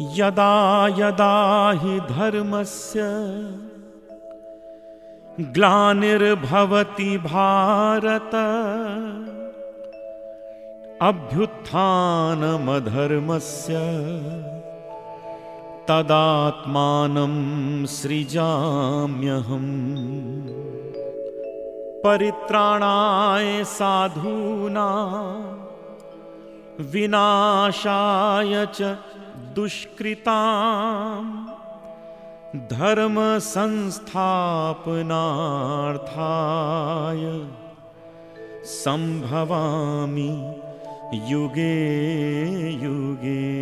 यदा यदा हि धर्मस्य ग्लानिर्भवति भारत अभ्युत्थानमधर्मस्य तदात्मानं सृजाम्यहम्। परित्राणाय साधूना विनाशाय च दुष्कृताम् धर्म संस्थापनार्थाय संभवामि युगे युगे।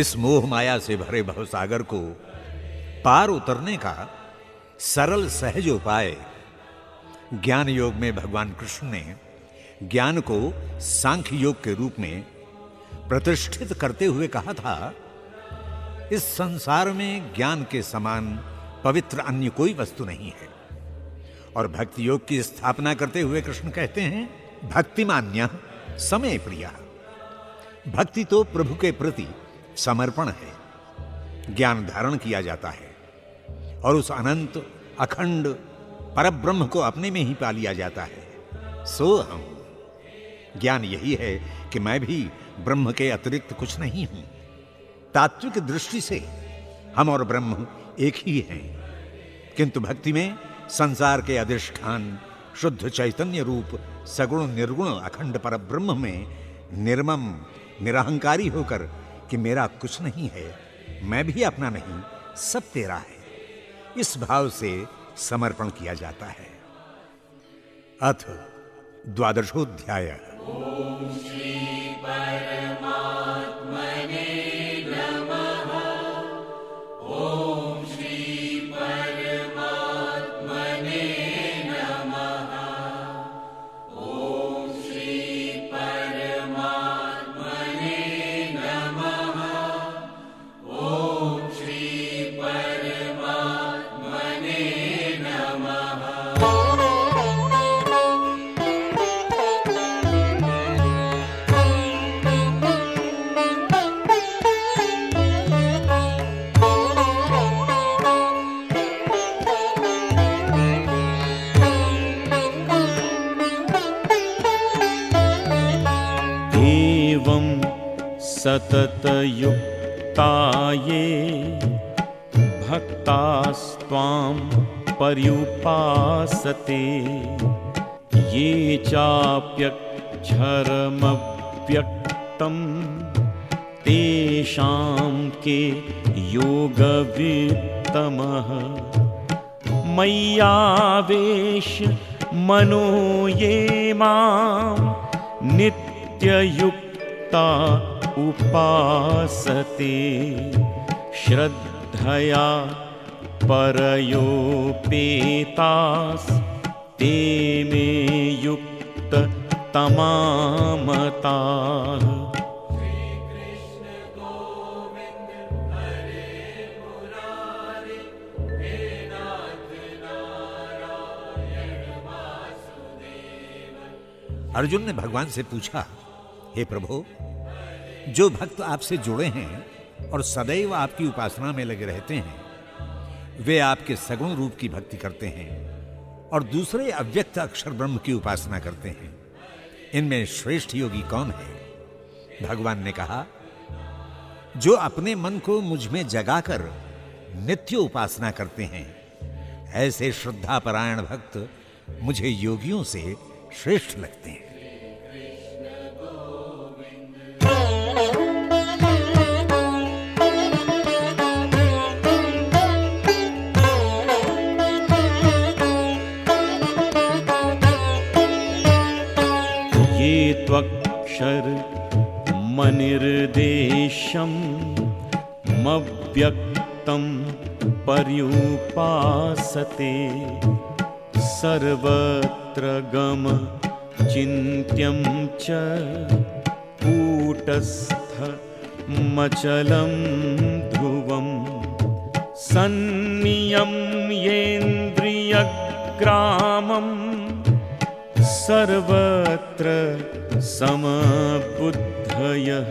इस मोह माया से भरे भवसागर को पार उतरने का सरल सहज उपाय ज्ञान योग में भगवान कृष्ण ने ज्ञान को सांख्य योग के रूप में प्रतिष्ठित करते हुए कहा था, इस संसार में ज्ञान के समान पवित्र अन्य कोई वस्तु नहीं है। और भक्ति योग की स्थापना करते हुए कृष्ण कहते हैं, भक्तिमान्य, समय प्रिय। भक्ति तो प्रभु के प्रति समर्पण है, ज्ञान धारण किया जाता है, और उस अनंत, अखंड, परब्रह्म को अपने में ही पा लिया जाता है। सो हम। ज्ञान यही है कि मैं भी ब्रह्म के अतिरिक्त कुछ नहीं हूँ। तात्विक दृष्टि से हम और ब्रह्म एक ही हैं। किंतु भक्ति में संसार के अधिष्ठान, शुद्ध चैतन्य रूप, सगुण निर्गुण अखंड पर ब्रह्म में निर्मम, निरहंकारी होकर कि मेरा कुछ नहीं है, मैं भी अपना नहीं, सब तेरा है। इस भाव से समर्पण किया जाता है। अथ द्वादशोध्याय। ॐ श्री पर योगवित्तमः। मय्यावेश मनो ये मां नित्ययुक्ता उपासते। श्रद्धया परयोपेतास् ते मे युक्ततमामताः अर्जुन ने भगवान से पूछा, हे प्रभु, जो भक्त आपसे जुड़े हैं और सदैव आपकी उपासना में लगे रहते हैं, वे आपके सगुण रूप की भक्ति करते हैं और दूसरे अव्यक्त अक्षर ब्रह्म की उपासना करते हैं। इनमें श्रेष्ठ योगी कौन है? भगवान ने कहा, जो अपने मन को मुझमें जगाकर नित्य उपासना करते हैं, ऐसे श्रद्धापरायण भक्त मुझे योगियों से श्रेष्ठ लगते हैं। त्वक्षर मनिर्देशं मव्यक्तं पर्युपासते। सर्वत्र गम चिन्त्यं च कूटस्थमचलं ध्रुवं। सन्नियं येन्द्रियग्रामम् सर्वत्र समबुद्धयः।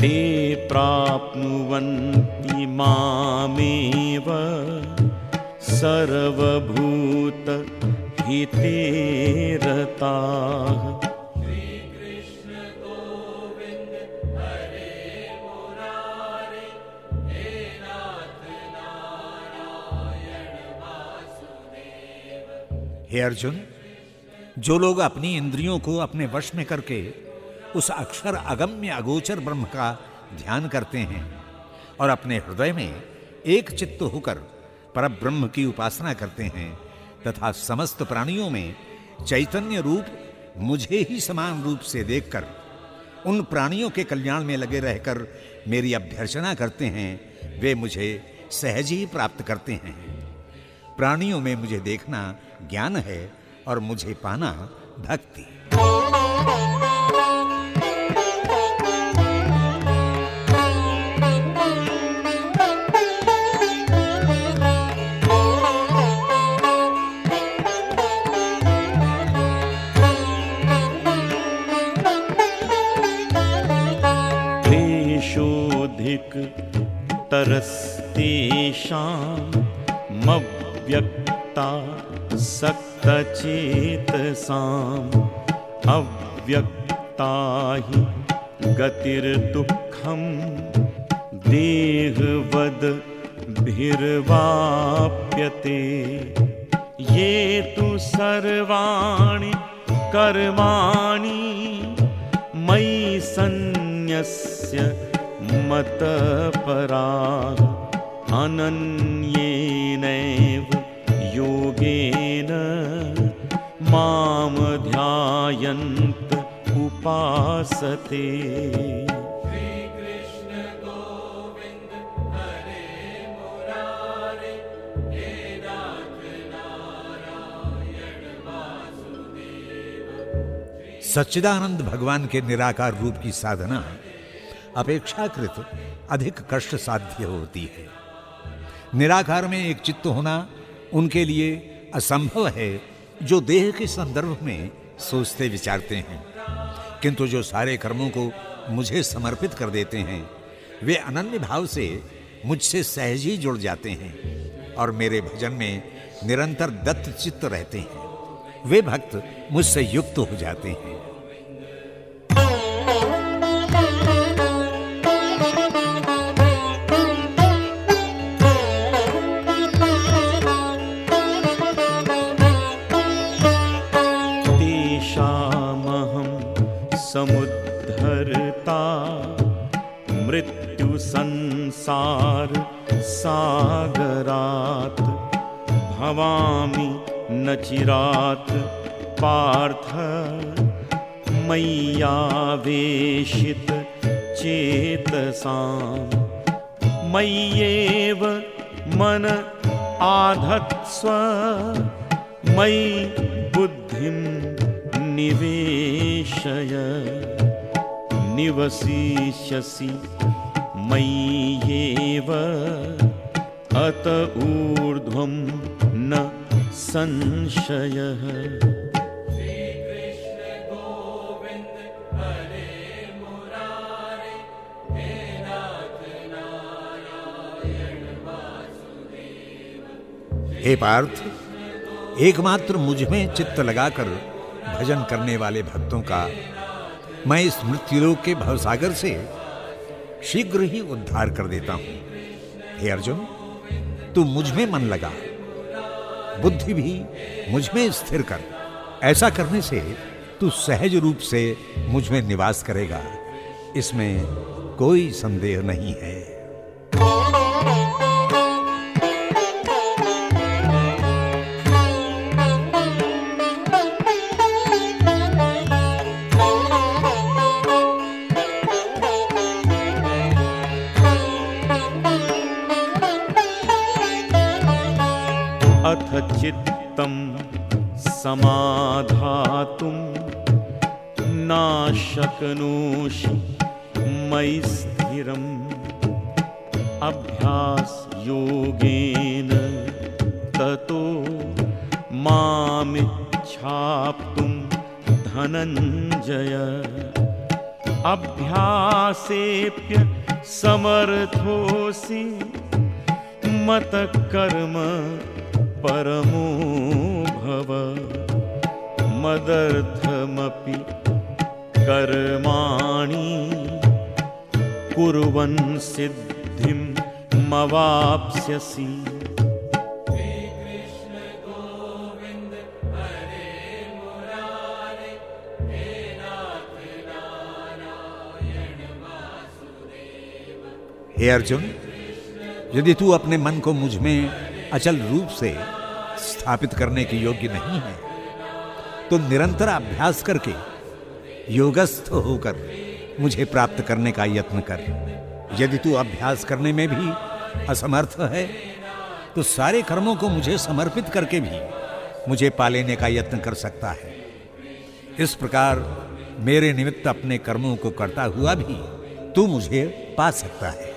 ते प्राप्नुवन्ति मामेव सर्वभूतहिते रताः हे अर्जुन, जो लोग अपनी इंद्रियों को अपने वश में करके उस अक्षर अगम्य अगोचर ब्रह्म का ध्यान करते हैं और अपने हृदय में एक चित्त होकर पर ब्रह्म की उपासना करते हैं तथा समस्त प्राणियों में चैतन्य रूप मुझे ही समान रूप से देखकर, उन प्राणियों के कल्याण में लगे रहकर मेरी अभ्यर्चना करते हैं, वे मुझे सहज ही प्राप्त करते हैं। प्राणियों में मुझे देखना ज्ञान है और मुझे पाना भक्ति। तरस्तेषामव्यक्ता सक्तचेतसाम् अव्यक्ता हि गतिर्दुःखं देहवद्भिर्वाप्यते ये तु सर्वाणि कर्माणि मयि सन्न्यस्य मतपराः अनन्येनैव योगेन माम ध्यायन्त उपासते। सच्चिदानंद भगवान के निराकार रूप की साधना अपेक्षाकृत अधिक कष्ट साध्य होती है। निराकार में एक चित्त होना उनके लिए असंभव है, जो देह के संदर्भ में सोचते विचारते हैं। किंतु जो सारे कर्मों को मुझे समर्पित कर देते हैं, वे अनन्य भाव से मुझसे सहज ही जुड़ जाते हैं और मेरे भजन में निरंतर दत्त चित्त रहते हैं। वे भक्त मुझसे युक्त हो जाते हैं। भवामि न चिरात् पार्थ मय्यावेशित चेतसाम्। मय्येव मन आधत्स्व मयि बुद्धिं निवेशय। निवसिष्यसि मय्येव अत ऊर्ध्वं न संशयः। हे पार्थ, एकमात्र मुझमें चित्त लगाकर भजन करने वाले भक्तों का मैं इस मृत्युलोक के भवसागर से शीघ्र ही उद्धार कर देता हूँ। हे अर्जुन, तू मुझमें मन लगा। बुद्धि भी मुझमें स्थिर कर। ऐसा करने से तू सहज रूप से मुझमें निवास करेगा। इसमें कोई संदेह नहीं है। धनञ्जय अभ्यासेऽप्य समर्थोऽसि मतकर्म परमो भव। मदर्थमपि कर्माणि कुर्वन् सिद्धिं मवाप्स्यसि। हे अर्जुन, यदि तू अपने मन को मुझमें अचल रूप से स्थापित करने के योग्य नहीं है तो निरंतर अभ्यास करके योगस्थ होकर मुझे प्राप्त करने का यत्न कर। यदि तू अभ्यास करने में भी असमर्थ है तो सारे कर्मों को मुझे समर्पित करके भी मुझे पा लेने का यत्न कर सकता है। इस प्रकार मेरे निमित्त अपने कर्मों को करता हुआ भी तू मुझे पा सकता है।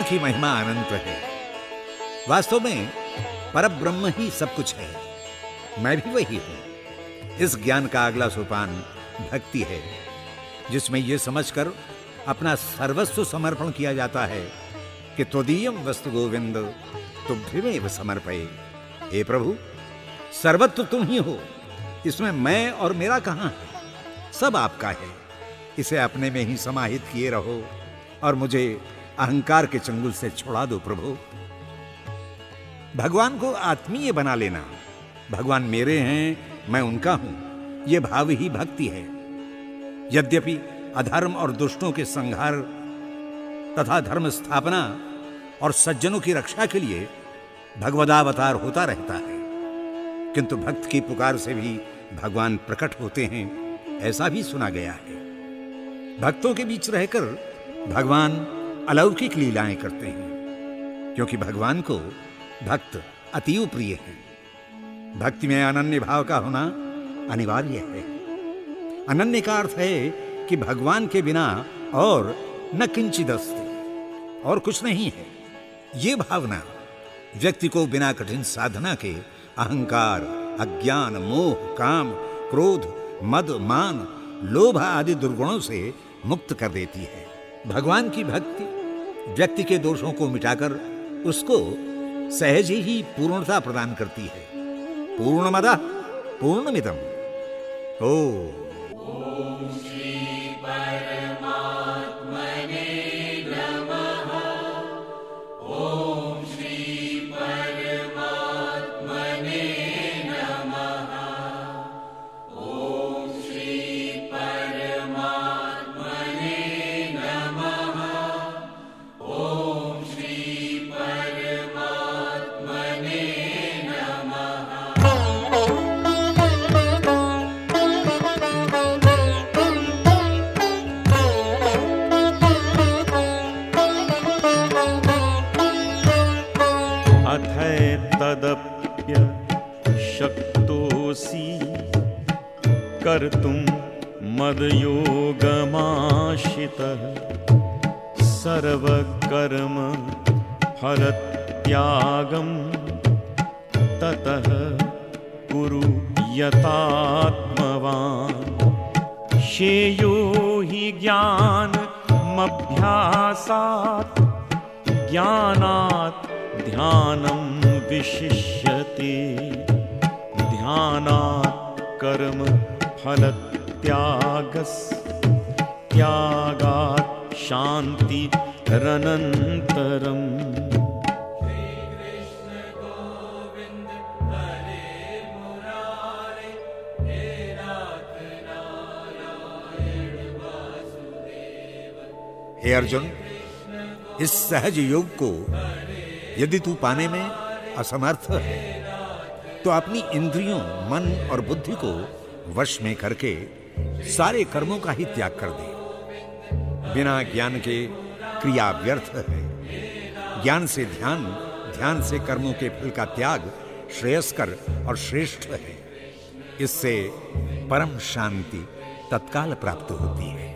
ज्ञान की महिमा अनंत है। वास्तव में पर ब्रह्म ही सब कुछ है। मैं भी वही हूँ। इस ज्ञान का अगला सोपान भक्ति है, जिसमें यह समझकर अपना सर्वस्व समर्पण किया जाता है कि त्वदीयम वस्तु गोविंद, तुभ्यमेव समर्पये। हे प्रभु सर्वत्व तुम ही हो। इसमें मैं और मेरा कहाँ है? सब आपका है। इसे अपने में ही समाहित किए रहो और मुझे अहंकार के चंगुल से छोड़ा दो प्रभु। भगवान को आत्मीय बना लेना। भगवान मेरे हैं, मैं उनका हूँ। यह भाव ही भक्ति है। यद्यपि अधर्म और दुष्टों के संहार तथा धर्म स्थापना और सज्जनों की रक्षा के लिए भगवदावतार होता रहता है। किंतु भक्त की पुकार से भी भगवान प्रकट होते हैं, ऐसा भी सुना गया है। भक्तों के बीच रहकर भगवान अलौकिक लीलाएँ करते हैं, क्योंकि भगवान को भक्त अतीव प्रिय है। भक्ति में अनन्य भाव का होना अनिवार्य है। अनन्य का अर्थ है कि भगवान के बिना और न किंचित और कुछ नहीं है। ये भावना व्यक्ति को बिना कठिन साधना के अहंकार, अज्ञान, मोह, काम, क्रोध, मद, मान, लोभ आदि दुर्गुणों से मुक्त कर देती है। भगवान की भक्ति व्यक्ति के दोषों को मिटाकर उसको सहज ही पूर्णता प्रदान करती है। पूर्णमदा पूर्णमितम ओ। सर्वकर्म फलत्यागं ततः कुरु यतात्मवान् श्रेयो हि ज्ञानमभ्यासात् ज्ञानात् ध्यानं विशिष्यते। ध्यानात् कर्म फलत्यागस् त्यागात् शान्तिरनन्तरम् हे अर्जुन, इस सहज योग को यदि तू पाने में असमर्थ है तो अपनी इंद्रियों, मन और बुद्धि को वश में करके सारे कर्मों का ही त्याग कर दे। बिना ज्ञान के क्रिया व्यर्थ है। ज्ञान से ध्यान ध्यान से कर्मों के फल का त्याग श्रेयस्कर और श्रेष्ठ है। इससे परम शांति तत्काल प्राप्त होती है।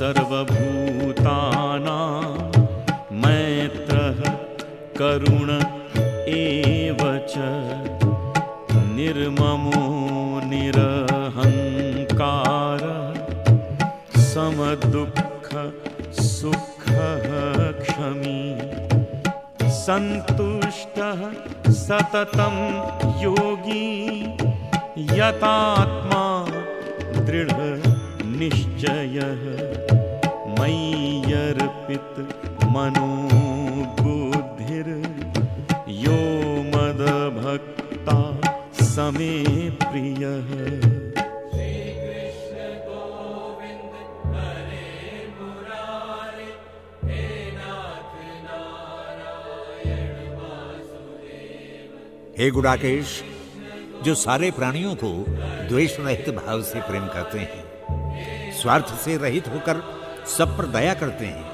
सर्वभूतानां मैत्रः करुण एव च। निर्ममो निरहङ्कारः समदुःख सुखः क्षमी। सन्तुष्टः सततं योगी। यतात्मा दृढनिश्चयः मय्यर्पित मनो बुद्धिर् यो मदभक्ता समे प्रियः। हे गुडाकेश, जो सारे प्राणियों को द्वेष रहित भाव से प्रेम करते हैं स्वार्थ से रहित होकर सब पर दया करते हैं।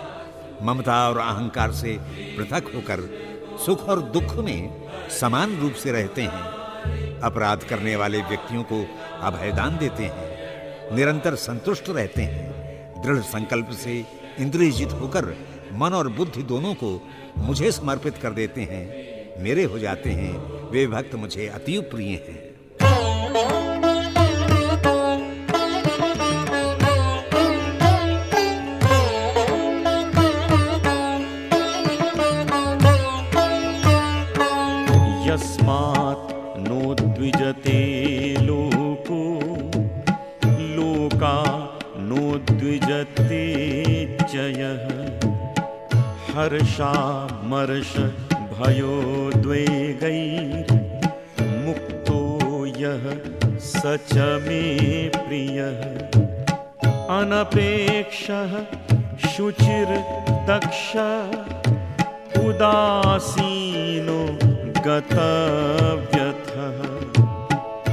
ममता और अहंकार से पृथक होकर सुख और दुख में समान रूप से रहते हैं। अपराध करने वाले व्यक्तियों को अभयदान देते हैं। निरंतर संतुष्ट रहते हैं। दृढ़ संकल्प से इंद्रियजित होकर मन और बुद्धि दोनों को मुझे समर्पित कर देते हैं। मेरे हो जाते हैं। वे भक्त मुझे अति प्रिय हैं। हर्षामर्ष भयोद्वेगैर्मुक्तो यः स च मे प्रियः। अनपेक्षः शुचिर्दक्ष उदासीनो गतव्यथः।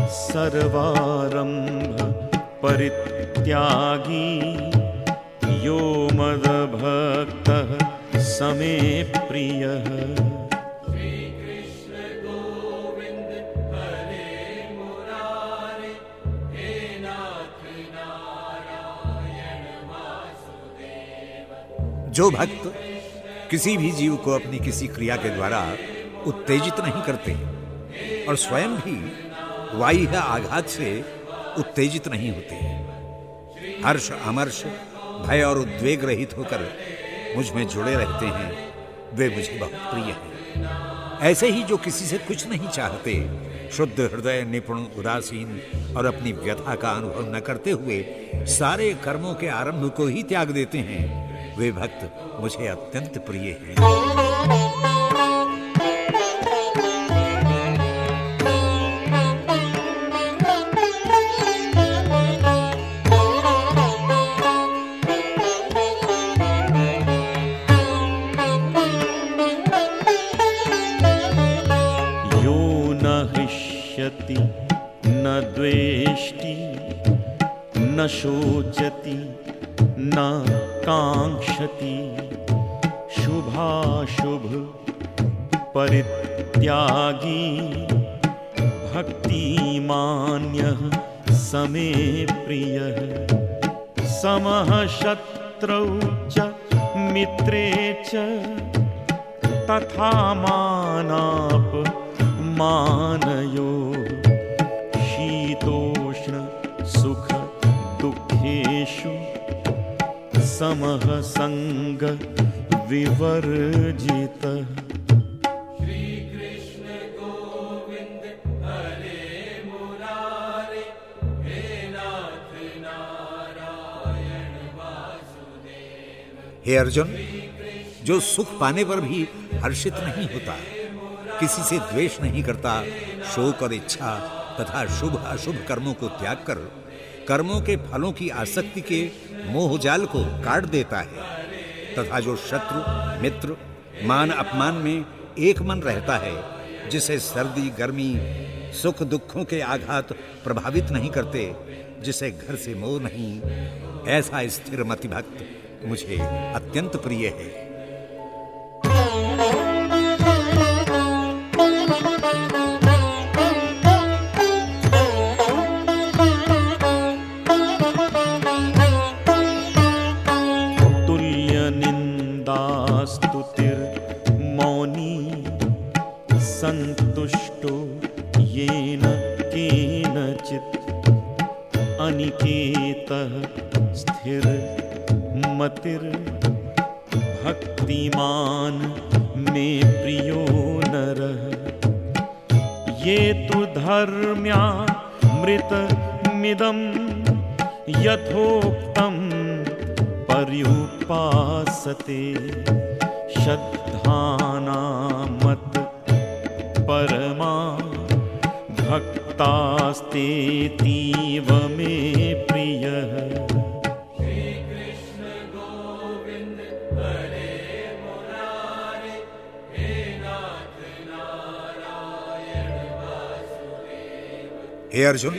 सर्वारम्भ परित्यागी। यो मदभक्तः समे प्रियः जो भक्त किसी भी जीव को अपनी किसी क्रिया के द्वारा उत्तेजित नहीं करते और स्वयं भी वाह्य आघात से उत्तेजित नहीं होते। हर्ष, अमर्ष, भय और उद्वेग रहित होकर मुझमें जुड़े रहते हैं। वे मुझे बहुत प्रिय हैं। ऐसे ही जो किसी से कुछ नहीं चाहते, शुद्ध हृदय, निपुण, उदासीन और अपनी व्यथा का अनुभव न करते हुए सारे कर्मों के आरंभ को ही त्याग देते हैं। वे भक्त मुझे अत्यंत प्रिय हैं। समः शत्रौ च मित्रे च तथा मानाप मानयो शीतोष्ण सुख दुःखेषु समः सङ्ग विवर्जितः हे अर्जुन, जो सुख पाने पर भी हर्षित नहीं होता, किसी से द्वेष नहीं करता, शोक और इच्छा तथा शुभ अशुभ कर्मों को त्याग कर, कर्मों के फलों की आसक्ति के मोहजाल को काट देता है, तथा जो शत्रु, मित्र, मान अपमान में एक मन रहता है, जिसे सर्दी, गर्मी, सुख दुखों के आघात प्रभावित नहीं करते, जिसे घर से मोह नहीं, ऐसा स्थिर मति भक्त मुझे अत्यंत प्रिय है। भक्तिमान मे प्रियो नर। ये तु धर्म्या मृतमिदं यथोक्तं पर्युपासते। श्रद्धानामत् परमा भक्तास्तेतीव मे प्रियः। हे अर्जुन,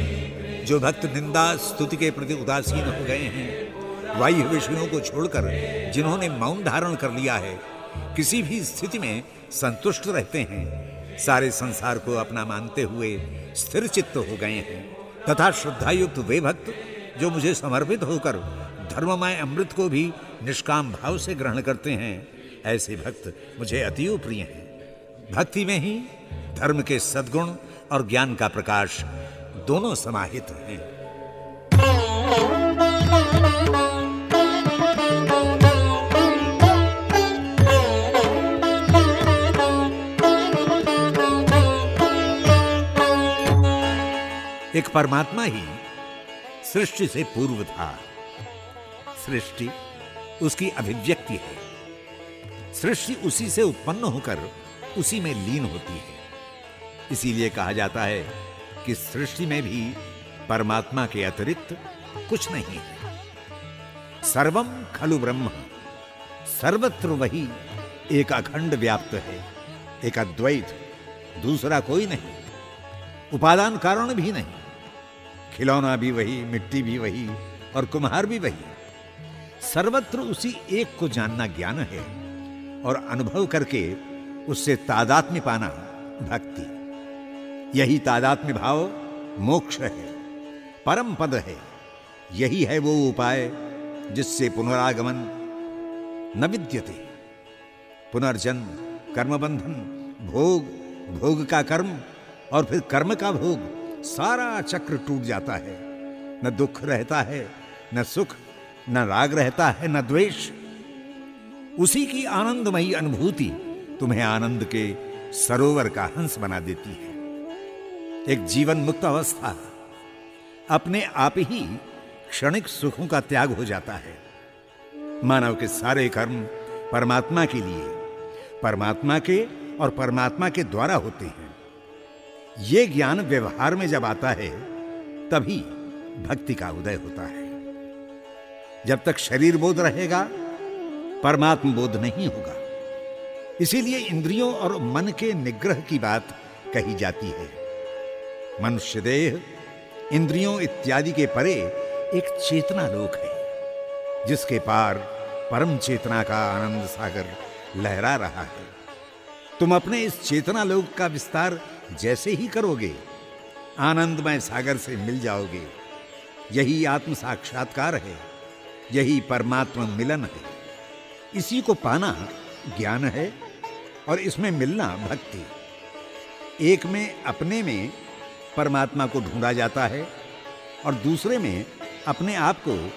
जो भक्त निंदा, स्तुति के प्रति उदासीन हो गए हैं, वायु विषयों को छोड़कर जिन्होंने मौन धारण कर लिया है, किसी भी स्थिति में संतुष्ट रहते हैं। सारे संसार को अपना मानते हुए स्थिर चित्त हो गए हैं। तथा श्रद्धायुक्त वे भक्त, जो मुझे समर्पित होकर धर्ममय अमृत को भी निष्काम भाव से ग्रहण करते हैं, ऐसे भक्त मुझे अति प्रिय हैं। भक्ति में ही धर्म के सद्गुण और ज्ञान का प्रकाश दोनों समाहित हैं। एक परमात्मा ही सृष्टि से पूर्व था। सृष्टि उसकी अभिव्यक्ति है। सृष्टि उसी से उत्पन्न होकर उसी में लीन होती है। इसीलिए कहा जाता है कि सृष्टि में भी परमात्मा के अतिरिक्त कुछ नहीं है। सर्वम खलु ब्रह्म, सर्वत्र वही एक अखंड व्याप्त है, एक अद्वैत, दूसरा कोई नहीं, उपादान कारण भी नहीं, खिलौना भी वही, मिट्टी भी वही और कुम्हार भी वही। सर्वत्र उसी एक को जानना ज्ञान है और अनुभव करके उससे तादात्म्य पाना भक्ति। यही तादात्म्य भाव मोक्ष है, परम पद है। यही है वो उपाय जिससे पुनरागमन न विद्यते। पुनर्जन्म, कर्मबंधन, भोग भोग का कर्म और फिर कर्म का भोग, सारा चक्र टूट जाता है। न दुख रहता है, न सुख, न राग रहता है, न द्वेष। उसी की आनंदमयी अनुभूति तुम्हें आनंद के सरोवर का हंस बना देती है। एक जीवन मुक्त अवस्था। अपने आप ही क्षणिक सुखों का त्याग हो जाता है। मानव के सारे कर्म परमात्मा के लिए, परमात्मा के और परमात्मा के द्वारा होते हैं। ये ज्ञान व्यवहार में जब आता है, तभी भक्ति का उदय होता है। जब तक शरीर बोध रहेगा, परमात्म बोध नहीं होगा। इसीलिए इंद्रियों और मन के निग्रह की बात कही जाती है। मनुष्य देह इंद्रियों इत्यादि के परे एक चेतना लोक है, जिसके पार परम चेतना का आनंद सागर लहरा रहा है। तुम अपने इस चेतना लोक का विस्तार जैसे ही करोगे, आनंदमय सागर से मिल जाओगे। यही आत्म साक्षात्कार है, यही परमात्मा मिलन है। इसी को पाना ज्ञान है और इसमें मिलना भक्ति। एक में अपने में परमात्मा को ढूंढा जाता है और दूसरे में अपने आप को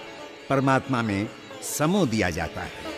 परमात्मा में समो दिया जाता है।